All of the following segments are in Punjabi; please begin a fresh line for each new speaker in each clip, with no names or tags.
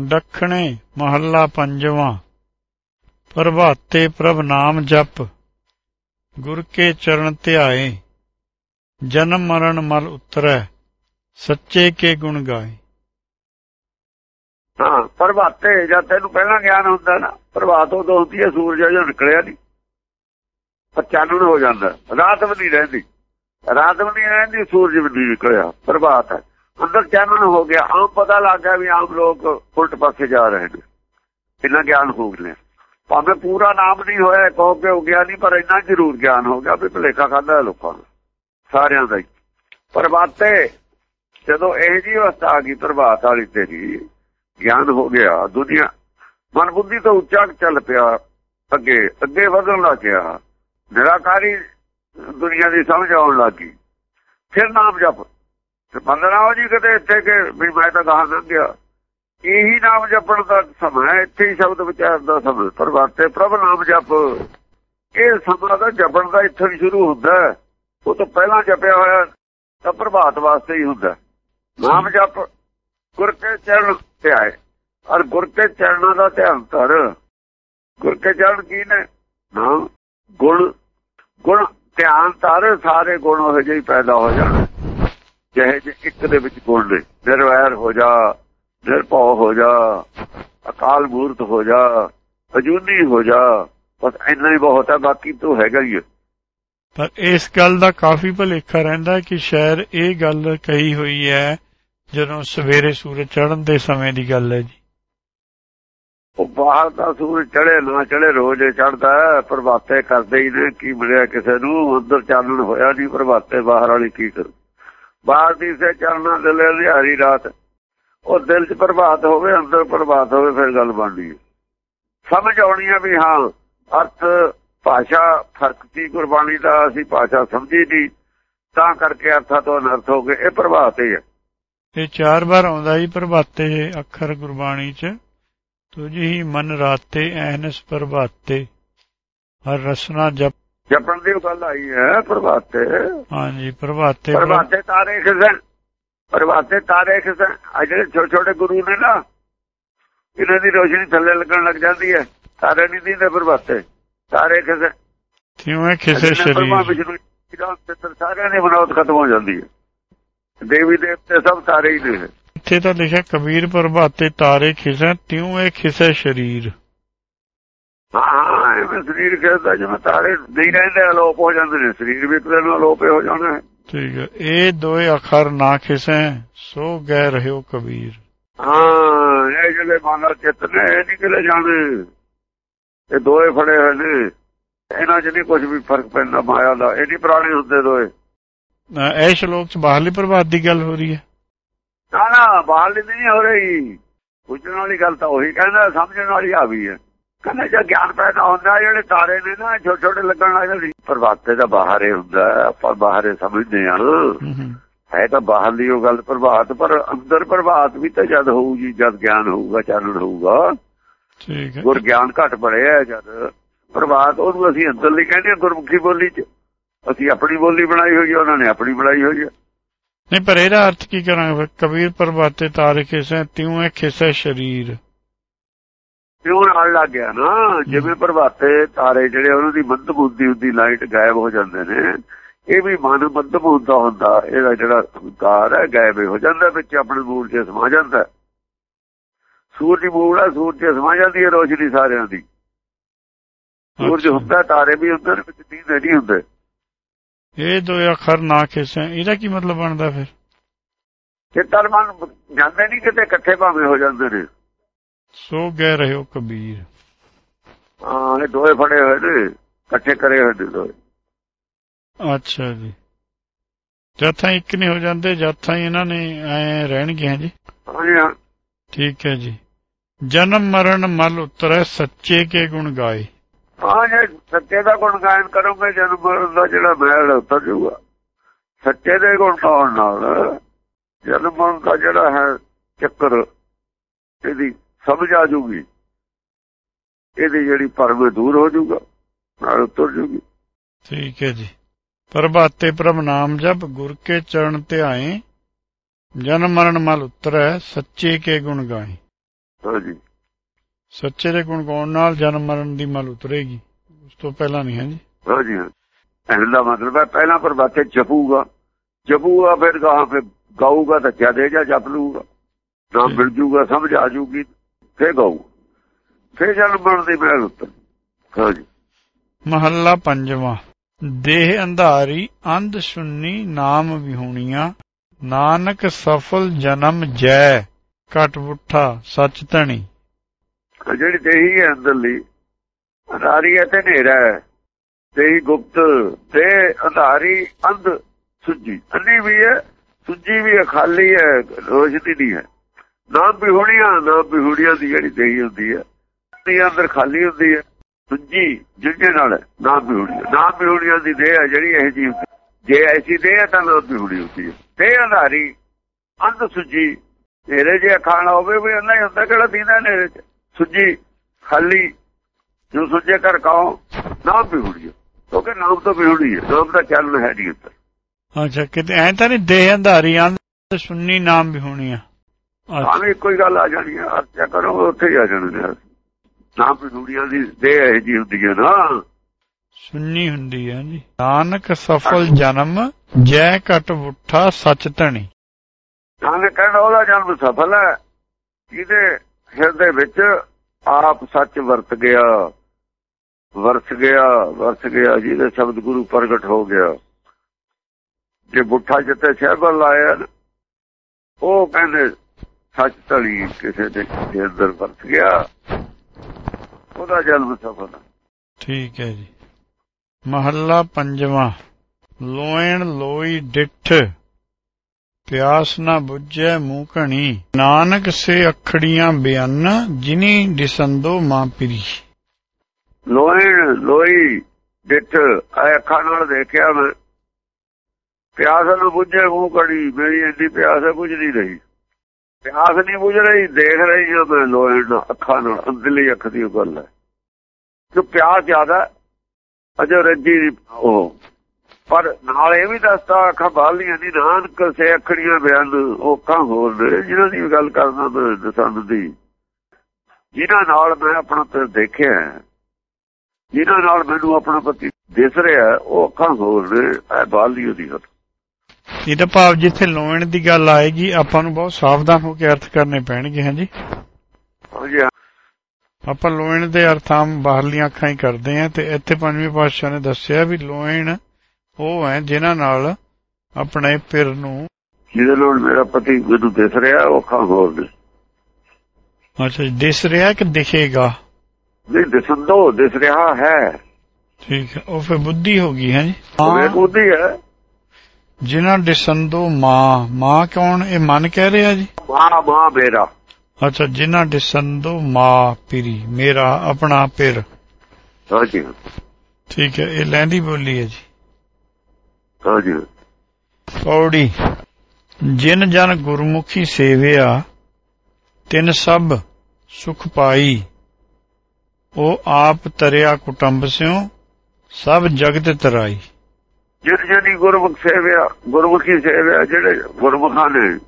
ਦੱਖਣੇ ਮਹੱਲਾ ਪੰਜਵਾਂ। ਪ੍ਰਭਾਤੇ ਪ੍ਰਭ ਨਾਮ ਜਪ, ਗੁਰ ਕੇ ਚਰਨ ਧਿਆਏ, ਜਨਮ ਮਰਨ ਮਲ ਉਤਰੈ, ਸੱਚੇ ਕੇ ਗੁਣ ਗਾਏ।
ਹਾਂ, ਪ੍ਰਭਾਤੇ, ਜਦ ਤੈਨੂੰ ਪਹਿਲਾਂ ਗਿਆਨ ਹੁੰਦਾ ਨਾ, ਪ੍ਰਭਾਤ ਉਦੋਂ ਹੁੰਦੀ ਹੈ ਸੂਰਜ ਜਦੋਂ ਨਿਕਲਿਆ ਨਹੀਂ ਪਰ ਚਾਨਣ ਹੋ ਜਾਂਦਾ, ਰਾਤ ਵੀ ਨਹੀਂ ਰਹਿੰਦੀ। ਰਾਤ ਵੀ ਨਹੀਂ ਰਹਿੰਦੀ, ਸੂਰਜ ਵੀ ਨਹੀਂ ਨਿਕਲਿਆ, ਪ੍ਰਭਾਤ ਹੈ। ਅੰਦਰ ਚਾਨਣ ਹੋ ਗਿਆ ਆਮ ਪਤਾ ਲੱਗ ਗਿਆ ਵੀ ਆਮ ਲੋਕ ਉਲਟ ਪਾਸੇ ਜਾ ਰਹੇ ਨੇ। ਇੰਨਾ ਗਿਆਨ ਹੋ ਗਿਆ। ਭਾਵੇਂ ਪੂਰਾ ਨਾਮ ਨਹੀਂ ਹੋਇਆ, ਕਹੋ ਕਿ ਹੋ ਗਿਆ ਨਹੀਂ, ਪਰ ਇੰਨਾ ਜ਼ਰੂਰ ਗਿਆਨ ਹੋ ਗਿਆ ਵੀ ਭਲੇਖਾ ਖਾਦਾ ਲੋਕਾਂ ਨੂੰ ਸਾਰਿਆਂ ਦਾ ਹੀ। ਪ੍ਰਭਾਤੇ ਜਦੋਂ ਇਹ ਜੀ ਅਵਸਥਾ ਆ ਗਈ, ਪ੍ਰਭਾਤ ਵਾਲੀ ਤੇਰੀ ਗਿਆਨ ਹੋ ਗਿਆ, ਦੁਨੀਆ ਮਨ ਬੁੱਧੀ ਤੋਂ ਉੱਚਾ ਚੱਲ ਪਿਆ, ਅੱਗੇ ਅੱਗੇ ਵਧਣ ਲੱਗ ਗਿਆ। ਨਿਰਾਕਾਰੀ ਦੁਨੀਆ ਦੀ ਸਮਝ ਆਉਣ ਲੱਗੀ ਫਿਰ ਨਾਮ ਜਪ। ਬੰਦਨਾ ਹੋ ਜੀ ਕਿਤੇ ਇੱਥੇ ਕਿ ਵੀ ਮੈਂ ਤਾਂ ਗਾਹ ਲੰਘ ਗਿਆ ਇਹੀ ਨਾਮ ਜਪਣ ਦਾ ਸਮਾਂ ਇੱਥੇ ਹੀ ਸ਼ਬਦ ਵਿਚਾਰ ਦਾ ਸਮਾਂ। ਪ੍ਰਭਾਤੇ ਪ੍ਰਭ ਨਾਮ ਜਪ। ਇਹ ਸਮਾਂ ਦਾ ਜਪਣ ਦਾ ਇੱਥੇ ਹੀ ਸ਼ੁਰੂ ਹੁੰਦਾ ਉਹ ਤੋਂ ਪਹਿਲਾਂ ਜਪਿਆ ਹੋਇਆ, ਤਾਂ ਪ੍ਰਭਾਤ ਵਾਸਤੇ ਹੀ ਹੁੰਦਾ ਨਾਮ ਜਪ ਗੁਰ ਕੇ ਚਰਨ ਤੇ ਆਏ। ਔਰ ਗੁਰ ਕੇ ਚਰਨਾਂ ਦਾ ਧਿਆਨ ਧਰ ਗੁਰ ਕੇ ਚਰਨ ਕੀ ਨੇ? ਨਾਮ, ਗੁਣ। ਗੁਣ ਧਿਆਨ ਧਰ ਸਾਰੇ ਗੁਣ ਉਹ ਜਿਹੇ ਪੈਦਾ ਹੋ ਜਾਣ। ਜਿਹੇ ਜੇ ਇੱਕ ਦੇ ਵਿੱਚ ਗੁਣ ਨੇ। ਨਿਰਵੈਰ ਹੋ ਜਾ ਨਿਰਭਉ ਹੋ ਜਾ ਅਕਾਲ ਮੂਰਤ ਹੋ ਜਾ ਅਜੂਨੀ ਹੋ ਜਾ ਬਸ ਇੰਨਾ ਹੀ ਬਹੁਤ ਹੈ ਬਾਕੀ ਤੋਂ ਹੈਗਾ ਹੀ
ਪਰ ਇਸ ਗੱਲ ਦਾ ਕਾਫੀ ਭਲੇਖਾ ਰਹਿੰਦਾ ਕਿ ਸ਼ਾਇਦ ਇਹ ਗੱਲ ਕਹੀ ਹੋਈ ਹੈ ਜਦੋਂ ਸਵੇਰੇ ਸੂਰਜ ਚੜ੍ਹਨ ਦੇ ਸਮੇਂ ਦੀ ਗੱਲ ਹੈ ਜੀ।
ਉਹ ਬਾਹਰ ਦਾ ਸੂਰਜ ਚੜੇ ਨਾ ਚੜੇ ਰੋਜ਼ ਚੜਦਾ ਪ੍ਰਭਾਤੇ ਕਰਦੇ ਹੀ ਨੇ ਕੀ ਮਿਲਿਆ ਕਿਸੇ ਨੂੰ ਅੰਦਰ ਚਾਨਣ ਹੋਇਆ ਨਹੀਂ ਪ੍ਰਭਾਤੇ ਬਾਹਰ ਵਾਲੀ ਕੀ ਕਰੂ। ਬਾਹਰ ਦੀ ਸੇ ਚੜਨਾ ਦਿਲੇ ਹਰੀ ਰਾਤ। ਉਹ ਦਿਲ 'ਚ ਪ੍ਰਭਾਤ ਹੋਵੇ, ਅੰਦਰ ਪ੍ਰਭਾਤ ਹੋਵੇ, ਫਿਰ ਗੱਲ ਬਣਦੀ ਹੈ। ਸਮਝ ਆਉਣੀ ਹੈ ਵੀ ਹਾਂ, ਅਰਥ, ਭਾਸ਼ਾ, ਫ਼ਰਕ ਦੀ ਗੁਰਬਾਣੀ ਦਾ ਅਸੀਂ ਭਾਸ਼ਾ ਸਮਝੀ ਨਹੀਂ ਤਾਂ ਕਰਕੇ ਅਰਥਾ ਤੋਂ ਅਨਰਥ ਹੋ ਗਏ। ਇਹ ਪ੍ਰਭਾਤ ਹੀ ਹੈ
ਇਹ ਚਾਰ ਵਾਰ ਆਉਂਦਾ ਹੀ ਪ੍ਰਭਾਤੇ ਅੱਖਰ ਗੁਰਬਾਣੀ 'ਚ। ਤੁਝੀ ਮਨ ਰਾਤੇ, ਐਨਸ ਪ੍ਰਭਾਤੇ। ਹਰ ਰਸਨਾ ਜਪ
ਜਪਣ ਦੀ ਗੱਲ ਆਈ ਹੈ ਪ੍ਰਭਾਤੇ।
ਹਾਂਜੀ ਪ੍ਰਭਾਤੇ
ਪ੍ਰਭਾਤੇ ਤਾਰੇ ਖਿਸਣ। ਪ੍ਰਭਾਤੇ ਤਾਰੇ ਖਿਸਣ। ਆ ਜਿਹੜੇ ਛੋਟੇ ਛੋਟੇ ਗੁਰੂ ਨੇ ਨਾ ਇਹਨਾਂ ਦੀ ਰੋਸ਼ਨੀ ਥੱਲੇ ਲੱਗਣ ਲੱਗ ਜਾਂਦੀ ਹੈ। ਤਾਰੇ ਨਹੀਂ ਦੀਦੇ ਪ੍ਰਭਾਤੇ। ਤਾਰੇ ਖਿਸਣ।
ਕਿਉਂ ਖਿਸੇ ਸ਼ਰੀਰ?
ਸਾਰਿਆਂ ਦੀ ਬਨੌਤ ਖਤਮ ਹੋ ਜਾਂਦੀ ਹੈ। ਦੇਵੀ ਦੇਵਤੇ ਸਭ ਤਾਰੇ ਹੀ ਨੇ।
ਇੱਥੇ ਤਾਂ ਲਿਖਿਆ ਕਬੀਰ ਪ੍ਰਭਾਤੇ ਤਾਰੇ ਖਿਸੈ ਤਿਉ ਇਹ ਖਿਸੈ ਸ਼ਰੀਰ।
ਹਾਂ ਐਵੇਂ ਸਰੀਰ ਖੇਡਦਾ ਜਿਵੇਂ ਤਾਰੇ ਨਹੀਂ ਰਹਿੰਦੇ ਅਲੋਪ ਹੋ ਜਾਂਦੇ ਨੇ ਸਰੀਰ ਵੀ ਇੱਕ ਦਿਨ ਅਲੋਪ ਹੋ ਜਾਣਾ ਹੈ।
ਠੀਕ ਹੈ। ਇਹ ਦੋਏ ਅੱਖਰ ਨਾ ਖਿਸੈ ਸੋ ਗਏ ਰਹਿਓ ਕਬੀਰ।
ਹਾਂ ਇਹ ਜਿਹੜੇ ਮਾਨਾ ਚਿੱਤ ਨੇ ਇਹ ਨਹੀਂ ਕਿਲੇ ਜਾਣੇ। ਇਹ ਦੋਏ ਫੜੇ ਹੋਏ ਨੇ। ਇਹਨਾਂ 'ਚ ਨਹੀਂ ਕੁਝ ਵੀ ਫ਼ਰਕ ਪੈਂਦਾ ਮਾਇਆ ਦਾ। ਇਹ ਨਹੀਂ ਪੁਰਾਣੇ ਹੁੰਦੇ ਦੋਏ।
ਇਹ ਸ਼ਲੋਕ ਚ ਬਾਹਰਲੀ ਪ੍ਰਭਾਤ ਦੀ ਗੱਲ ਹੋ ਰਹੀ ਹੈ?
ਨਾ ਨਾ ਬਾਹਰ ਨਹੀਂ ਹੋ ਰਹੀ। ਪੁੱਛਣ ਵਾਲੀ ਗੱਲ ਤਾਂ ਉਹੀ ਕਹਿੰਦਾ ਸਮਝਣ ਵਾਲੀ ਆ ਵੀ ਹੈ। ਕਹਿੰਦਾ ਜੇ ਗਿਆਨ ਪੈਦਾ ਹੁੰਦਾ ਜਿਹੜੇ ਤਾਰੇ ਨੇ ਨਾ ਛੋਟੇ ਛੋਟੇ ਲੱਗਣ ਲੱਗ ਜਾਂਦੇ। ਪ੍ਰਭਾਤੇ ਦਾ ਬਾਹਰ ਹੀ ਹੁੰਦਾ ਹੈ, ਆਪਾਂ ਬਾਹਰ ਹੀ ਸਮਝਦੇ ਹਾਂ।
ਹੂੰ ਹੂੰ
ਹੈ ਤਾਂ ਬਾਹਰਲੀ ਉਹ ਗੱਲ ਪ੍ਰਭਾਤ ਪਰ ਅੰਦਰ ਪ੍ਰਭਾਤ ਵੀ ਤਾਂ ਜਦ ਹੋਊਗੀ ਜਦ ਗਿਆਨ ਹੋਊਗਾ ਚਾਨਣ ਹੋਊਗਾ।
ਠੀਕ ਹੈ।
ਗੁਰ ਗਿਆਨ ਘਟ ਪੜਿਆ ਜਦ। ਪ੍ਰਭਾਤ ਉਹਨੂੰ ਅਸੀਂ ਅੰਦਰਲੀ ਕਹਿੰਦੇ ਹਾਂ ਗੁਰਮੁਖੀ ਬੋਲੀ ਚ। ਅਸੀਂ ਆਪਣੀ ਬੋਲੀ ਬਣਾਈ ਹੋਈ ਹੈ ਉਹਨਾਂ ਨੇ ਆਪਣੀ ਬਣਾਈ ਹੋਈ ਹੈ।
ਨਹੀਂ ਪਰ ਇਹਦਾ ਅਰਥ ਕੀ ਕਰਾਂਗੇ? ਕਬੀਰ ਪ੍ਰਭਾਤੇ ਤਾਰੇ ਖਿਸੈ ਤਿਉ ਇਹ ਖਿਸੈ ਸ਼ਰੀਰ।
ਕਿਉਂ ਨਾਲ ਲੱਗ ਗਿਆ ਨਾ ਜਿਵੇਂ ਪ੍ਰਭਾਤੇ ਤਾਰੇ ਜਿਹੜੇ ਉਹਨਾਂ ਦੀ ਮੰਦ ਬੁੱਧੀ ਹੁੰਦੀ ਲਾਈਟ ਗਾਇਬ ਹੋ ਜਾਂਦੇ ਨੇ। ਇਹ ਵੀ ਮਨ ਮੰਦ ਹੁੰਦਾ ਹੁੰਦਾ ਇਹਦਾ ਜਿਹੜਾ ਹੰਕਾਰ ਹੈ ਗਾਇਬ ਹੋ ਜਾਂਦਾ ਵਿੱਚ ਆਪਣੇ ਮੂਲ 'ਚ ਸਮਾ ਜਾਂਦਾ। ਸੂਰਜ ਮੂਲ ਸੂਰਜ 'ਚ ਸਮਾ ਜਾਂਦੀ ਹੈ ਰੋਸ਼ਨੀ ਸਾਰਿਆਂ ਦੀ। ਸੂਰਜ। ਹੁੰਦਾ ਤਾਰੇ ਵੀ ਨੇ ਵਿੱਚ ਦੀਦ ਨਹੀਂ ਹੁੰਦੇ।
ਇਹ ਦੋਏ ਅੱਖਰ ਨਾ ਖਿਸੈ ਇਹਦਾ ਕੀ ਮਤਲਬ ਬਣਦਾ ਫਿਰ?
ਜੇ ਤਨ ਮਨ ਜਾਂਦੇ ਨਹੀਂ ਕਿਤੇ ਇਕੱਠੇ ਭਾਵੇਂ ਹੋ ਜਾਂਦੇ ਨੇ।
ਸੋ ਗਏ ਰਹਿਓ ਕਬੀਰ।
ਹਾਂ ਇਹ ਦੋਏ ਫੜੇ ਹੋਏ ਨੇ ਇਕੱਠੇ ਕਰੇ ਹੋਏ ਨੇ ਦੋਏ।
ਅੱਛਾ ਜੀ। ਜਦ ਥਾਂ ਇੱਕ ਨਹੀਂ ਹੋ ਜਾਂਦੇ ਜਦ ਥਾਂ ਇਹਨਾਂ ਨੇ ਐ ਰਹਿਣਗੇ ਹਾਂ ਜੀ
ਹਾਂਜੀ ਹਾਂ।
ਠੀਕ ਹੈ ਜੀ। ਜਨਮ ਮਰਨ ਮਲ ਉਤਰੈ ਸੱਚੇ ਕੇ ਗੁਣ ਗਾਏ।
ਹਾਂ ਜੇ ਸੱਚੇ ਦਾ ਗੁਣ ਗਾਇਨ ਕਰੋਗੇ ਜਨਮ ਮਰਨ ਦਾ ਜਿਹੜਾ ਮੈਲ ਹੈ ਉਤਰ ਜਾਊਗਾ। ਸੱਚੇ ਦੇ ਗੁਣ ਗਾਉਣ ਨਾਲ ਜਨਮ ਮਰਨ ਦਾ ਜਿਹੜਾ ਹੈ ਚੱਕਰ ਇਹਦੀ ਸਮਝ ਆ ਜੂਗੀ। ਇਹਦੀ ਜਿਹੜੀ ਭਰਮ ਦੂਰ ਹੋ ਜਾਊਗਾ ਨਾਲ ਉਤਰ ਜੂਗੀ।
ਠੀਕ ਹੈ ਜੀ। ਪ੍ਰਭਾਤੇ ਪ੍ਰਭ ਨਾਮ ਜਪ ਗੁਰ ਕੇ ਚਰਨ ਧਿਆਏ ਜਨਮ ਮਰਨ ਮਲ ਉਤਰੈ ਸੱਚੇ ਕੇ ਗੁਣ ਗਾਏ।
ਹਾਂਜੀ
ਸੱਚੇ ਦੇ ਗੁਣ ਗਾਉਣ ਨਾਲ ਜਨਮ ਮਰਨ ਦੀ ਮਲ ਉਤਰੇਗੀ। ਉਸ ਤੋਂ ਪਹਿਲਾਂ ਨਹੀਂ ਹੈ ਜੀ?
ਹਾਂਜੀ ਇਹਨਾਂ ਦਾ ਮਤਲਬ ਹੈ ਪਹਿਲਾਂ ਪ੍ਰਭਾਤੇ ਜਪੂਗਾ। ਜਪੂਗਾ ਫਿਰ ਗਾਹਾਂ ਫਿਰ ਗਾਊਗਾ ਤਾਂ ਜਦੇ ਜਾਂ ਜਪ ਲੂਗਾ ਨਾਮ ਮਿਲ ਜੂਗਾ ਸਮਝ ਆ ਜੂਗੀ। ਫੇਰ ਗਾਊ। ਫੇਰ ਜਨਮ ਮਰਨ ਦੀ ਮਹਿਲ ਉੱਤਰ ਹਾਂਜੀ
ਮਹੱਲਾ ਪੰਜਵਾਂ। ਦੇਹ ਅੰਧਾਰੀ ਅੰਧ ਸੁੰਨੀ ਨਾਮ ਵਿਹੂਣੀਆਂ ਨਾਨਕ ਸਫਲ ਜਨਮ ਜੈ ਘਟ ਬੁੱਠਾ ਸਚ ਧਣੀ।
ਜਿਹੜੀ ਦੇਹੀ ਹੈ ਅੰਦਰਲੀ ਅੰਧਾਰੀ ਹੈ ਤੇ ਹਨੇਰਾ ਹੈ। ਦੇਹੀ ਗੁਪਤ ਤੇ ਅੰਧਾਰੀ ਅੰਧ ਸੁੱਜੀ। ਅੰਨੀ ਵੀ ਹੈ ਸੁੱਜੀ ਵੀ ਹੈ ਖਾਲੀ ਹੈ ਰੋਸ਼ਨੀ ਨਹੀਂ ਹੈ। ਨਾ ਬਿਹੁੜੀਆਂ ਨਾਮ ਬਿਹੁੜੀਆਂ ਦੀ ਜਿਹੜੀ ਦੇਹੀ ਹੁੰਦੀ ਹੈ ਦੀ ਅੰਦਰ ਖਾਲੀ ਹੁੰਦੀ ਹੈ। ਸੁੱਜੀ ਜਿਹਦੇ ਨਾਲ ਨਾਮ ਬਿਹੁੜੀਆਂ ਨਾਮ ਬਿਹੁੜੀਆਂ ਦੀ ਦੇਹ ਹੈ ਜਿਹੜੀ ਇਹ ਜੀ ਜੇ ਐਸੀ ਦੇਹ ਹੈ ਤਾਂ ਨਾਮ ਬਿਹੁੜੀ ਹੁੰਦੀ ਹੈ। ਤੇ ਅੰਧਾਰੀ ਅੰਧ ਸੁੱਜੀ ਤੇਰੇ ਜੇ ਖਾਣਾ ਹੋਵੇ ਵੀ ਅੰਨਾ ਹੀ ਹੁੰਦਾ ਕਿਹੜਾ ਦੀਨਾ ਨੇਰੇ ਚ? ਸੁੱਜੀ, ਖਾਲੀ, ਜੋ ਸੁੱਜੇ ਕਰ ਕਹੋ ਨਾਮ ਬਿਹੁੜੀ ਕਿਉਂਕਿ ਨਾਮ ਤੋਂ ਬਿਹੁੜੀ ਹੈ, ਨਾਮ ਦਾ ਚੱਲਣ ਹੈ ਨਹੀਂ ਉੱਤੇ
ਅੱਛਾ, ਕਿਤੇ ਐ ਤਾਂ ਨਹੀਂ ਦੇਹ ਅੰਧਾਰੀ ਅੰਧ ਸੁੰਨੀ ਨਾਮ ਵਿਹੂਣੀਆਂ
ਆਵੇਂ ਕੋਈ ਗੱਲ ਆ ਜਾਣੀ ਹੈ ਅਰਚਾ ਕਰੋ ਉੱਥੇ ਹੀ ਆ ਜਾਣਗੇ ਨਾਮ ਬਿਹੁੜੀਆਂ ਦੀ ਦੇਹ ਹੈ ਜੀ ਹੁੰਦੀ ਹੈ ਨਾ।
ਸੁੰਨੀ ਹੁੰਦੀ ਹੈ ਜੀ। ਨਾਨਕ ਸਫਲ ਜਨਮ ਜੈ ਘਟ ਬੁੱਠਾ ਸਚ ਧਣੀ।
ਨਾਨਕ ਕਹਿੰਦਾ ਉਹਦਾ ਜਨਮ ਸਫਲ ਹੈ। ਜਿਹਦੇ ਹਿਰਦੇ ਵਿੱਚ ਆਪ ਸੱਚ ਵਰਤ ਗਿਆ। ਵਰਸ ਗਿਆ ਵਰਸ ਗਿਆ ਜਿਹਦੇ ਸ਼ਬਦ ਗੁਰੂ ਪ੍ਰਗਟ ਹੋ ਗਿਆ। ਜੇ ਬੁੱਠਾ ਜਿੱਤੇ ਸ਼ਹਿਬਲ ਲਾਇਆ ਉਹ ਕਹਿੰਦੇ ਸੱਚ ਤਲੀ ਕਿਸੇ ਦੇ ਅੰਦਰ ਵਰਤ ਗਿਆ ਉਹਦਾ ਜਨਮ ਸਫਲ
ਠੀਕ ਹੈ ਜੀ। ਮਹੱਲਾ ਪੰਜਵਾਂ ਲੋਇਣ ਲੋਈ ਡਿੱਠ। ਪਿਆਸ ਨਾ ਬੁੱਝੈ ਮੂੰਹ ਘਣੀ। ਨਾਨਕ ਸੇ ਅਖੜੀਆਂ ਬਿਆਨ ਜਿਨੀ ਦਿਸੰਦੋ ਮਾਂ ਪਿਰੀ।
ਲੋਇਣ ਲੋਈ ਡਿੱਠ ਅੱਖਾਂ ਨਾਲ ਦੇਖਿਆ ਮੈਂ। ਪਿਆਸ ਨੂੰ ਬੁੱਝੇ ਮੂੰਹ ਘੜੀ ਮੇਰੀ ਇੰਨੀ ਪਿਆਸ ਹੈ ਬੁੱਝ ਨਹੀਂ। ਰਹੀ ਪਿਆਸ ਨਹੀਂ ਬੁਝ ਰਹੀ, ਦੇਖ ਰਹੀ ਹਾਂ ਮੈਂ ਨਾਲ, ਅੱਖਾਂ ਨਾਲ, ਅੰਦਰਲੀ ਅੱਖ ਦੀ ਗੱਲ ਹੈ। ਕਿ ਪਿਆਸ ਜ਼ਿਆਦਾ ਅਜੋ ਰੱਜੀ ਉਹ। ਪਰ ਨਾਲ ਇਹ ਵੀ ਦੱਸਦਾ ਅੱਖਾਂ ਬਾਲੀਆਂ ਦੀ ਨਾਨਕ ਸੇ ਅੱਖੜੀਆਂ ਬਿਆਨ, ਉਹ ਕਾਂ ਹੋਰ ਨੇ ਜਿਹਨਾਂ ਦੀ ਗੱਲ ਕਰਦਾ ਦਸੰਦ ਦੀ। ਜਿਨ੍ਹਾਂ ਨਾਲ ਮੈਂ ਆਪਣਾ ਤੇ ਦੇਖਿਆ ਜਿਨ੍ਹਾਂ ਨਾਲ ਮੈਨੂੰ ਆਪਣਾ ਪਤੀ ਦਿਸ ਰਿਹਾ ਉਹ ਅੱਖਾਂ ਹੋਰ ਨੇ, ਇਹ ਉਹਦੀ ਦੀ ਗੱਲ
ਇਹਦਾ ਭਾਵ ਜਿੱਥੇ ਲੋਇਣ ਦੀ ਗੱਲ ਆਏਗੀ ਆਪਾਂ ਨੂੰ ਬਹੁਤ ਸਾਵਧਾਨ ਹੋ ਕੇ ਅਰਥ ਕਰਨੇ ਪੈਣਗੇ ਹਾਂਜੀ?
ਹਾਂਜੀ
ਆਪਾਂ ਲੋਇਣ ਦੇ ਅਰਥਾਂ ਬਾਹਰਲੀਆਂ ਅੱਖਾਂ ਹੀ ਕਰਦੇ ਆਂ ਤੇ ਇੱਥੇ ਪੰਜਵੇਂ ਪਾਤਸ਼ਾਹ ਨੇ ਦੱਸਿਆ ਵੀ ਲੋਇਣ ਉਹ ਹੈ ਜਿਨ੍ਹਾਂ ਨਾਲ ਆਪਣੇ ਪਿਰ ਨੂੰ
ਜਿਹਦੇ ਨਾਲ ਮੇਰਾ ਪਤੀ ਮੈਨੂੰ ਦਿਸ ਰਿਹਾ ਉਹ ਅੱਖਾਂ ਹੋਰ ਨੇ
ਅੱਛਾ ਦਿਸ ਰਿਹਾ ਕਿ ਦਿਖੇਗਾ?
ਨਹੀਂ ਦਿਸੰਦੋ ਦਿਸ ਰਿਹਾ ਹੈ।
ਠੀਕ ਹੈ ਉਹ ਫਿਰ ਬੁੱਧੀ ਹੋ ਗਈ ਹੈ ਜੀ
ਉਹ ਵੇਖ ਬੁੱਧੀ ਹੈ।
ਜਿਨ੍ਹਾਂ ਦਿਸੰਦੋ ਮਾਂ ਮਾਂ ਕੌਣ? ਇਹ ਮਨ ਕਹਿ ਰਿਹਾ ਜੀ?
ਮਾਂ ਮਾਂ ਮੇਰਾ।
ਅੱਛਾ ਜਿਨ੍ਹਾਂ ਦਿਸੰਦੋ ਮਾਂ ਪਿਰੀ ਮੇਰਾ ਆਪਣਾ ਪਿਰ।
ਹਾਂਜੀ।
ਠੀਕ ਹੈ ਇਹ ਲੈਂਦੀ ਬੋਲੀ ਹੈ ਜੀ।
ਹਾਂਜੀ।
ਪੌੜੀ ਜਿਨ ਜਨ ਗੁਰਮੁਖੀ ਸੇਵਿਆ ਤਿਨ ਸਭ ਸੁਖ ਪਾਈ। ਉਹ ਆਪ ਤਰਿਆ ਕੁਟੰਬ ਸਿਓ ਸਭ ਜਗਤ ਤਰਾਈ।
ਜਿਨ ਜਿਹਦੀ ਗੁਰਮੁਖ ਸੇਵਿਆ ਗੁਰਮੁਖੀ ਸੇਵਿਆ ਜਿਹੜੇ ਗੁਰਮੁਖਾਂ ਨੇ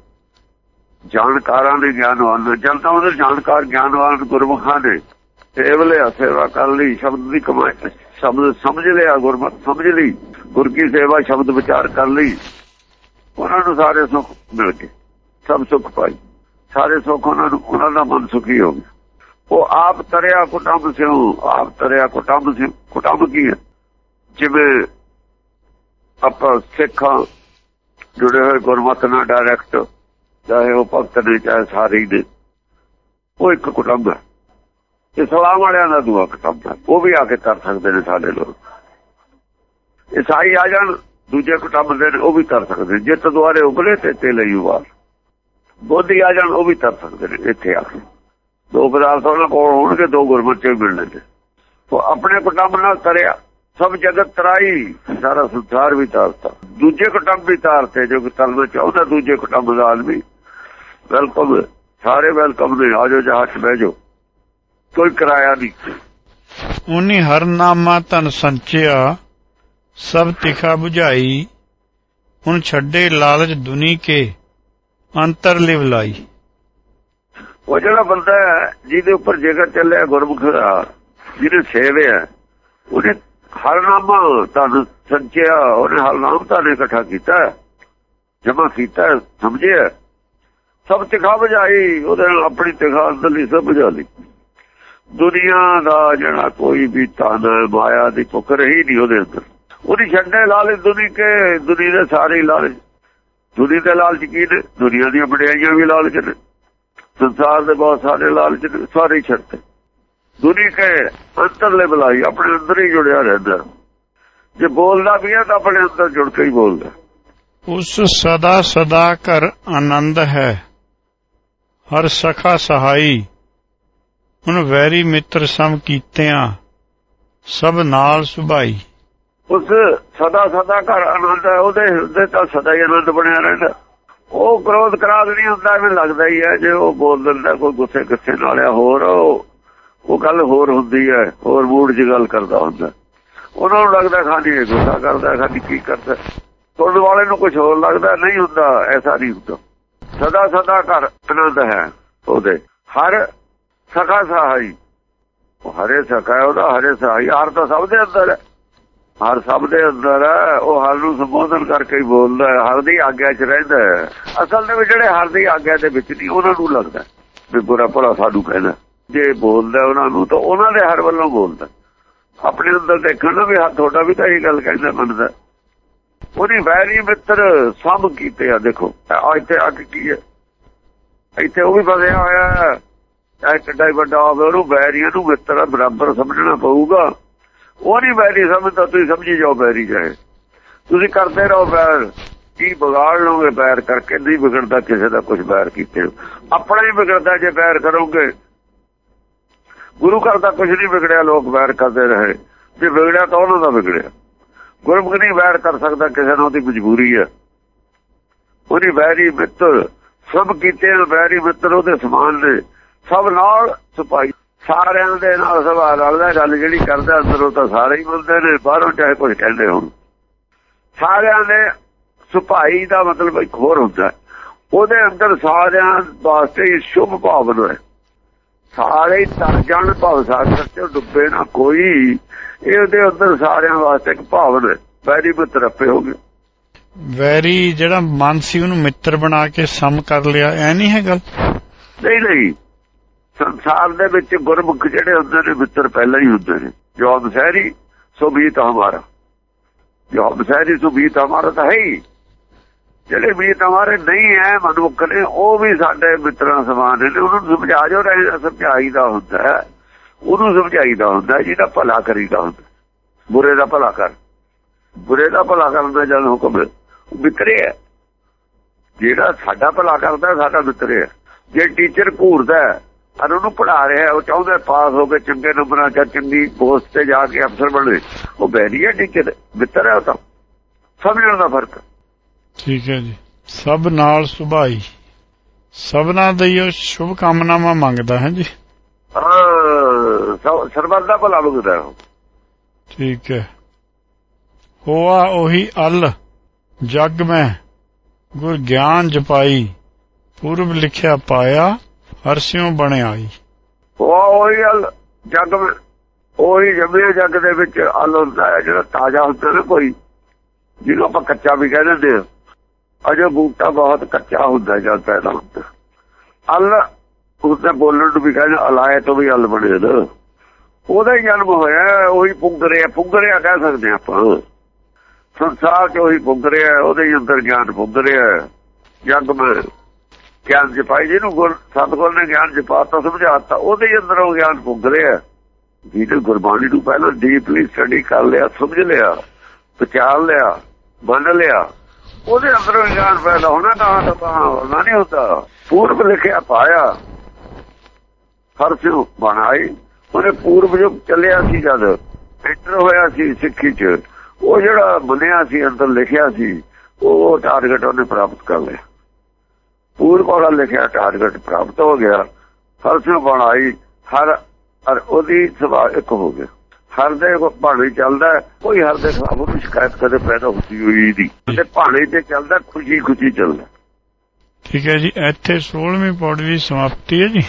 ਜਾਣਕਾਰਾਂ ਦੇ ਗਿਆਨਵਾਨ ਨੇ ਜਨ ਉਹਦੇ ਜਾਣਕਾਰ ਗਿਆਨਵਾਨ ਗੁਰਮੁਖਾਂ ਨੇ ਸੇਵ ਸੇਵਾ ਕਰ ਲਈ ਸ਼ਬਦ ਦੀ ਕਮਾਈ, ਸ਼ਬਦ ਸਮਝ ਲਿਆ, ਗੁਰਮੁਖ ਸਮਝ ਲਈ, ਗੁਰ ਕੀ ਸੇਵਾ ਸ਼ਬਦ ਵਿਚਾਰ ਕਰ ਲਈ, ਉਹਨਾਂ ਨੂੰ ਸਾਰੇ ਸੁੱਖ ਮਿਲ ਗਏ, ਸਭ ਸੁੱਖ ਪਾਈ। ਸਾਰੇ ਸੁੱਖ ਉਹਨਾਂ ਨੂੰ, ਉਹਨਾਂ ਦਾ ਮਨ ਸੁਖੀ ਹੋ ਗਿਆ। ਉਹ ਆਪ ਤਰਿਆ ਕੁਟੰਬ ਸਿਉ, ਆਪ ਤਰਿਆ ਕੁਟੰਬ ਸਿਉ, ਕੁਟੰਬ ਕੀ ਹੈ? ਜਿਵੇਂ ਆਪਾਂ ਸਿੱਖਾਂ, ਜੁੜੇ ਹੋਏ ਗੁਰਮਤ ਨਾਲ ਡਾਇਰੈਕਟ ਚਾਹੇ ਉਹ ਭਗਤ ਨੇ, ਚਾਹੇ ਸਾਰੇ ਨੇ, ਉਹ ਇੱਕ ਕੁਟੰਬ ਹੈ। ਇਸਲਾਮ ਵਾਲਿਆਂ ਦਾ ਦੂਆ ਕੁਟੰਬ ਹੈ। ਉਹ ਵੀ ਆ ਕੇ ਕਰ ਸਕਦੇ ਨੇ ਸਾਡੇ ਲੋਕ। ਇਸਾਈ ਆ ਜਾਣ, ਦੂਜੇ ਕੁਟੰਬ ਦੇ ਉਹ ਵੀ ਕਰ ਸਕਦੇ ਜਿੱਤ ਦੁਆਰੇ ਉਗਲੇ ਤੇ ਤੇ ਲਈ ਵਾਰ ਬੋਧੀ ਆ ਜਾਣ, ਉਹ ਵੀ ਕਰ ਸਕਦੇ ਨੇ, ਇੱਥੇ ਆ ਕੇ। ਦੋ ਪਦਾਰਥ ਉਹਨਾਂ ਕੋਲ ਹੋਣਗੇ, ਦੋ ਗੁਰਮਤਿ ਮਿਲਣੇ ਨੇ ਉਹ ਆਪਣੇ ਕੁਟੰਬ ਨਾਲ ਕਰਿਆ ਸਭ ਜਗਤ ਤਰਾਈ ਸਾਰਾ ਸੰਸਾਰ ਵੀ ਤਾਰਤਾ। ਦੂਜੇ ਕੁਟੰਬ ਵੀ ਤਾਰਤੇ ਜੋ ਕਿ ਤਰਨਾ ਚਾਹੁੰਦਾ ਦੂਜੇ ਕੁਟੰਬ ਦਾ ਆਦਮੀ। ਵੈਲਕਮ ਸਾਰੇ ਵੈਲਕਮ ਨੇ ਆਜੋ ਜਹਾਜ਼ ਬਹਿ ਜਾਓ। ਕੋਈ ਕਿਰਾਇਆ ਨਹੀਂ।
ਉਨੀ ਹਰ ਨਾਮਾ ਤਨ ਸੰਚਿਆ ਸਭ ਤਿਖਾ 부ਝਾਈ ਹੁਣ ਛੱਡੇ ਲਾਲਚ ਦੁਨੀ ਕੇ ਅੰਤਰ ਲਿਵ ਲਾਈ।
ਉਹ ਜਿਹੜਾ ਬੰਦਾ ਜਿਹਦੇ ਉੱਪਰ ਜੇਕਰ ਚੱਲਿਆ ਗੁਰਮੁਖ ਜਿਹਨੇ ਸੇਵਿਆ ਉਹਨੇ ਹਰਨਾਮਾ ਧਨ ਸੰਚਿਆ, ਉਹਨੇ ਹਰਨਾਮ ਧਨ ਇਕੱਠਾ ਕੀਤਾ। ਜਮਾ ਕੀਤਾ, ਸਮਝਿਆ? ਸਭ ਤਿਖਾ ਬਜਾਈ ਉਹਦੇ ਨਾਲ ਆਪਣੀ ਤਿਖਾ ਅੰਦਰਲੀ ਸਭ ਬਜਾ ਲਈ। ਦੁਨੀਆ ਦਾ ਜਿਹੜਾ ਕੋਈ ਵੀ ਤਨ ਮਾਇਆ ਦੀ ਭੁੱਖ ਰਹੀ ਨਹੀਂ ਉਹਦੇ ਅੰਦਰ। ਉਹਦੀ ਛੱਡੇ ਲਾਲਚ ਦੁਨੀ ਕੇ ਦੁਨੀ ਦੇ ਸਾਰੇ ਹੀ ਲਾਲਚ। ਦੁਨੀ ਦੇ ਲਾਲਚ ਕੀ ਨੇ? ਦੁਨੀਆ ਦੀਆਂ ਵਡਿਆਈਆਂ ਵੀ ਲਾਲਚ ਨੇ। ਸੰਸਾਰ ਦੇ ਬਹੁਤ ਸਾਰੇ ਲਾਲਚ ਨੇ, ਸਾਰੇ ਹੀ ਛੱਡਤੇ। ਦੁਨੀ ਕੇ ਅੰਦਰਲੇ ਬੁਲਾਈ ਆਪਣੇ ਅੰਦਰ ਹੀ ਜੁੜਿਆ ਰਹਿੰਦਾ। ਜੇ ਬੋਲਦਾ ਵੀ ਹੈ ਤਾਂ ਆਪਣੇ ਅੰਦਰ ਜੁੜ ਕੇ ਹੀ ਬੋਲਦਾ।
ਉਸ ਸਦਾ ਸਦਾ ਕਰ ਆਨੰਦ ਹੈ। ਹਰ ਸਖਾ ਸਹਾਈ। ਹੁਣ ਵੈਰੀ ਮਿੱਤਰ ਸਮ ਕੀਤਿਆਂ ਸਭ ਨਾਲ ਸੁਭਾਈ।
ਉਸ ਸਦਾ ਸਦਾ ਘਰ ਆਨੰਦ ਹੈ ਉਹਦੇ ਹਿਰਦੇ ਤਾਂ ਸਦਾ ਹੀ ਆਨੰਦ ਬਣਿਆ ਰਹਿੰਦਾ। ਉਹ ਕ੍ਰੋਧ ਕਰਾਦ ਨਹੀਂ ਹੁੰਦਾ ਐਵੇਂ ਲੱਗਦਾ ਹੀ ਹੈ ਜੇ ਉਹ ਬੋਲ ਦਿੰਦਾ ਕੋਈ ਗੁੱਸੇ ਗੁੱਸੇ ਨਾਲ ਆ ਹੋਰ ਉਹ ਗੱਲ ਹੋਰ ਹੁੰਦੀ ਹੈ, ਹੋਰ ਮੂਡ 'ਚ ਗੱਲ ਕਰਦਾ ਹੁੰਦਾ। ਉਹਨਾਂ ਨੂੰ ਲੱਗਦਾ ਖਾਲੀ ਇਹ ਗੁੱਸਾ ਕਰਦਾ, ਖਾਲੀ ਕੀ ਕਰਦਾ। ਸੁਣਨ ਵਾਲੇ ਨੂੰ ਕੁਝ ਹੋਰ ਲੱਗਦਾ, ਨਹੀਂ ਹੁੰਦਾ, ਐਸਾ ਨਹੀਂ ਹੁੰਦਾ। ਸਦਾ ਸਦਾ ਘਰ ਆਨੰਦ ਹੈ ਉਹਦੇ। ਹਰ ਸਖਾ ਸਹਾਈ। ਹਰੇ ਸਖਾ ਉਹਦਾ ਹਰੇ ਸਹਾਈ। ਹਰ ਤਾਂ ਸਭ ਦੇ ਅੰਦਰ ਹੈ। ਹਰ ਸਭ ਦੇ ਅੰਦਰ ਉਹ ਹਰ ਨੂੰ ਸੰਬੋਧਨ ਕਰਕੇ ਹੀ ਬੋਲਦਾ ਹੈ। ਹਰ ਦੀ ਆਗਿਆ 'ਚ ਰਹਿੰਦਾ ਅਸਲ ਦੇ ਵਿੱਚ ਜਿਹੜੇ ਹਰ ਦੀ ਆਗਿਆ ਦੇ ਵਿੱਚ ਨਹੀਂ, ਉਹਨਾਂ ਨੂੰ ਲੱਗਦਾ ਵੀ ਬੁਰਾ ਭਲਾ ਸਾਨੂੰ ਕਹਿੰਦਾ ਜੇ ਬੋਲਦਾ ਉਹਨਾਂ ਨੂੰ, ਤਾਂ ਉਹਨਾਂ ਦੇ ਹਰ ਵੱਲੋਂ ਬੋਲਦਾ। ਆਪਣੇ ਅੰਦਰ ਦੇਖਣ ਨਾ ਵੀ ਹਾਂ, ਤੁਹਾਡਾ ਵੀ ਤਾਂ ਇਹ ਗੱਲ ਕਹਿੰਦਾ ਮੰਨਦਾ ਉਹਦੀ ਵੈਰੀ ਮਿੱਤਰ ਸਭ ਕੀਤੇ ਆ, ਦੇਖੋ। ਆ ਇੱਥੇ ਅੱਗ ਕੀ ਹੈ? ਇੱਥੇ ਉਹ ਵੀ ਫਸਿਆ ਹੋਇਆ ਚਾਹੇ ਕਿੱਡਾ ਹੀ ਵੱਡਾ ਹੋਵੇ, ਉਹਨੂੰ ਵੈਰੀਆਂ ਨੂੰ ਮਿੱਤਰ ਬਰਾਬਰ ਸਮਝਣਾ ਪਊਗਾ। ਉਹ ਨਹੀਂ ਵੈਰੀ ਸਮਝਦਾ, ਤੁਸੀਂ ਸਮਝੀ ਜਾਓ ਵੈਰੀ ਜਾਏ ਤੁਸੀਂ ਕਰਦੇ ਰਹੋ ਬੈਰ ਕੀ ਵਿਗਾੜ ਲਓਗੇ ਬੈਰ ਕਰਕੇ? ਨਹੀਂ ਵਿਗੜਦਾ ਕਿਸੇ ਦਾ ਕੁਝ ਵੈਰ ਕੀਤੇ ਆਪਣਾ ਹੀ ਵਿਗੜਦਾ ਜੇ ਬੈਰ ਕਰੋਗੇ। ਗੁਰੂ ਘਰ ਦਾ ਕੁਝ ਨਹੀਂ ਵਿਗੜਿਆ, ਲੋਕ ਵੈਰ ਕਰਦੇ ਰਹੇ। ਜੇ ਵਿਗੜਿਆ ਤਾਂ ਉਹਨਾਂ ਦਾ ਵਿਗੜਿਆ। ਗੁਰਮੁਖ ਨਹੀਂ ਵੈਰ ਕਰ ਸਕਦਾ, ਕਿਸੇ ਨਾਲ ਉਹਦੀ ਮਜਬੂਰੀ ਹੈ। ਉਹਦੀ ਵੈਰੀ ਮਿੱਤਰ ਸਭ ਕੀਤੇ ਵੈਰੀ ਮਿੱਤਰ ਉਹਦੇ ਸਮਾਨ ਨੇ। ਸਭ ਨਾਲ ਸੁਪਾਈ ਸਾਰਿਆਂ ਦੇ ਨਾਲ ਸਭਾ ਰਲਦਾ ਗੱਲ ਜਿਹੜੀ ਕਰਦਾ, ਅੰਦਰੋਂ ਤਾਂ ਸਾਰੇ ਹੀ ਬੋਲਦੇ ਨੇ, ਬਾਹਰੋਂ ਚਾਹੇ ਕੁਝ ਕਹਿੰਦੇ ਹੋਣ। ਸਾਰਿਆਂ ਦੇ ਸੁਪਾਈ ਦਾ ਮਤਲਬ ਇੱਕ ਹੋਰ ਹੁੰਦਾ ਉਹਦੇ ਅੰਦਰ ਸਾਰਿਆਂ ਵਾਸਤੇ ਸ਼ੁਭ ਭਾਵਨਾ ਹੈ। ਸਾਰੇ ਤਰ ਜਾਣ ਭਾਵ ਸਾਗਰ ਚ ਡੁੱਬੇ ਨਾ ਕੋਈ। ਇਹ ਉਹਦੇ ਅੰਦਰ ਸਾਰਿਆਂ ਵਾਸਤੇ ਇੱਕ ਭਾਵਨਾ ਵੈਰੀ ਮਿੱਤਰ ਆਪੇ ਹੋ ਗਏ।
ਵੈਰੀ ਜਿਹੜਾ ਮਨ ਸੀ ਉਹਨੂੰ ਮਿੱਤਰ ਬਣਾ ਕੇ ਸਮ ਕਰ ਲਿਆ ਐ ਨਹੀਂ ਹੈ ਗੱਲ?
ਨਹੀਂ ਨਹੀਂ। ਸੰਸਾਰ ਦੇ ਵਿੱਚ ਗੁਰਮੁਖ ਜਿਹੜੇ ਹੁੰਦੇ ਨੇ ਮਿੱਤਰ ਪਹਿਲਾਂ ਹੀ ਹੁੰਦੇ ਨੇ। ਜੋ ਬਸਹਿਰੀ ਸੋ ਬੀਤ ਹਮਾਰਾ ਜੋ ਬਸਹਿਰੀ ਸੋ ਬੀਤ ਹਮਾਰਾ ਤਾਂ ਹੈ ਹੀ। ਜਿਹੜੇ ਬੀਤ ਹਮਾਰੇ ਨਹੀਂ ਹੈ ਮਨੁੱਖ ਨੇ, ਉਹ ਵੀ ਸਾਡੇ ਮਿੱਤਰਾਂ ਸਮਾਨ ਨੇ ਉਹਨੂੰ ਸਮਝਾ ਜੋ ਰਹੇ ਸਮਝਾਈਦਾ ਹੁੰਦਾ ਹੈ। ਉਹਨੂੰ ਸਮਝਾਈਦਾ ਹੁੰਦਾ ਜਿਹਦਾ ਭਲਾ ਕਰੀਦਾ ਹੁੰਦਾ ਬੁਰੇ ਦਾ ਭਲਾ ਕਰ। ਬੁਰੇ ਦਾ ਭਲਾ ਕਰਨ ਦਾ ਜਦ ਹੁਕਮ ਮਿੱਤਰੇ ਜਿਹੜਾ ਸਾਡਾ ਭਲਾ ਕਰਦਾ, ਸਾਡਾ ਮਿੱਤਰੇ ਹੈ। ਜੇ ਟੀਚਰ ਘੂਰਦਾ ਔਰ ਉਹਨੂੰ ਪੜਾ ਰਿਹਾ ਉਹ ਚਾਹੁੰਦਾ ਪਾਸ ਹੋ ਕੇ ਚੰਗੇ ਨੰਬਰਾਂ ਚ, ਚੰਗੀ ਪੋਸਟ ਤੇ ਜਾ ਕੇ ਅਫਸਰ ਬਣੇ। ਉਹ ਬੈਰੀਆ ਟੀਚਰ, ਮਿੱਤਰ ਹੈ ਉਹ ਤਾਂ। ਸਮਝਣ ਦਾ ਫ਼ਰਕ
ਠੀਕ ਹੈ ਜੀ। ਸਭ ਨਾਲ ਸੁਭਾਈ। ਸਭਨਾ ਦੀ ਉਹ ਸ਼ੁਭ ਕਾਮਨਾਵਾਂ ਮੰਗਦਾ ਹੈ ਜੀ।
ਹਾਂ ਸਰਬੱਤ ਦਾ ਭਲਾ ਮੰਗਦਾ
ਠੀਕ ਹੈ। ਹੋਆ ਉਹੀ ਅਲ ਜਗ ਮੈਂ ਗੁਰ ਗਿਆਨ ਜਪਾਈ ਪੂਰਬ ਲਿਖਿਆ ਪਾਇਆ ਹਰਸਿਓ ਬਣਾਈ
ਹੋਆ ਉਹੀ ਅਲ ਜਗ ਮੈਂ ਉਹੀ ਜੰਮੇ ਜਗ ਦੇ ਵਿੱਚ ਅਲ ਹੁੰਦਾ ਹੈ ਜਿਹੜਾ ਤਾਜ਼ਾ ਹੁੰਦਾ ਨਾ ਕੋਈ ਜਿਹਨੂੰ ਆਪਾਂ ਕੱਚਾ ਵੀ ਕਹਿ ਦਿੰਦੇ ਆ ਅਜੇ ਬੂਟਾ ਬਹੁਤ ਕੱਚਾ ਹੁੰਦਾ ਜਦ ਪੈਦਾ ਹੁੰਦਾ ਅਲ ਉਸਨੇ ਬੋਲਣ ਨੂੰ ਵੀ ਕਹਿੰਦੇ ਅਲਾਏ ਤੋਂ ਵੀ ਅਲ ਬਣੇ ਨਾ। ਉਹਦਾ ਹੀ ਜਨਮ ਹੋਇਆ ਉਹੀ ਪੁੰਗਰਿਆ ਪੁੰਗਰਿਆ ਕਹਿ ਸਕਦੇ ਆਪਾਂ। ਸੰਸਾਰ 'ਚ ਉਹੀ ਪੁੰਗਰਿਆ ਉਹਦੇ ਹੀ ਅੰਦਰ ਗਿਆਨ ਪੁੰਗਰਿਆ ਜਗ ਮੈਂ ਗਿਆਨ ਜਪਾਈ, ਜਿਹਨੂੰ ਗੁਰ ਸਤਗੁਰ ਨੇ ਗਿਆਨ ਜਪਾਤਾ, ਸਮਝਾਤਾ, ਉਹਦੇ ਹੀ ਅੰਦਰ ਉਹ ਗਿਆਨ ਪੁੰਗਰਿਆ ਜਿਹਨੇ ਗੁਰਬਾਣੀ ਨੂੰ ਪਹਿਲਾਂ ਡੀਪਲੀ ਸਟੱਡੀ ਕਰ ਲਿਆ, ਸਮਝ ਲਿਆ, ਪਛਾਣ ਲਿਆ, ਮੰਨ ਲਿਆ। ਉਹਦੇ ਅੰਦਰੋਂ ਗਿਆਨ ਪੈਦਾ ਹੋਣਾ ਤਾਂ ਤਾਂ ਨਹੀਂ ਹੁੰਦਾ। ਪੂਰਬ ਲਿਖਿਆ ਪਾਇਆ। ਹਰਸਿਓ ਬਣਾਈ। ਉਹਨੇ ਪੂਰਬ ਜੋ ਚੱਲਿਆ ਸੀ ਜਦ ਐਂਟਰ ਹੋਇਆ ਸੀ ਸਿੱਖੀ ਚ, ਉਹ ਜਿਹੜਾ ਮੰਨਿਆ ਸੀ, ਅੰਦਰ ਲਿਖਿਆ ਸੀ, ਉਹ ਟਾਰਗੇਟ ਉਹਨੇ ਪ੍ਰਾਪਤ ਕਰ ਲਿਆ। ਪੂਰਬ ਵਾਲਾ ਲਿਖਿਆ ਟਾਰਗੇਟ ਪ੍ਰਾਪਤ ਹੋ ਗਿਆ। ਹਰਸਿਓ ਬਣਾਈ, ਹਰ ਹਰ ਉਹਦੀ ਸੁਭਾਅ ਇੱਕ ਹੋ ਗਿਆ ਹਰ ਦੇ ਭਾਣੇ ਚੱਲਦਾ ਕੋਈ ਹਰ ਦੇ ਖਿਲਾਫ ਉਹਨੂੰ ਸ਼ਿਕਾਇਤ ਕਦੇ ਪੈਦਾ ਹੁੰਦੀ ਹੋਈ ਨਹੀਂ। ਤੇ ਭਾਣੇ ਤੇ ਚੱਲਦਾ ਖੁਸ਼ੀ ਖੁਸ਼ੀ ਚੱਲਦਾ।
ਠੀਕ ਹੈ ਜੀ, ਇੱਥੇ 16ਵੀਂ ਪੌੜੀ ਦੀ ਸਮਾਪਤੀ ਹੈ ਜੀ।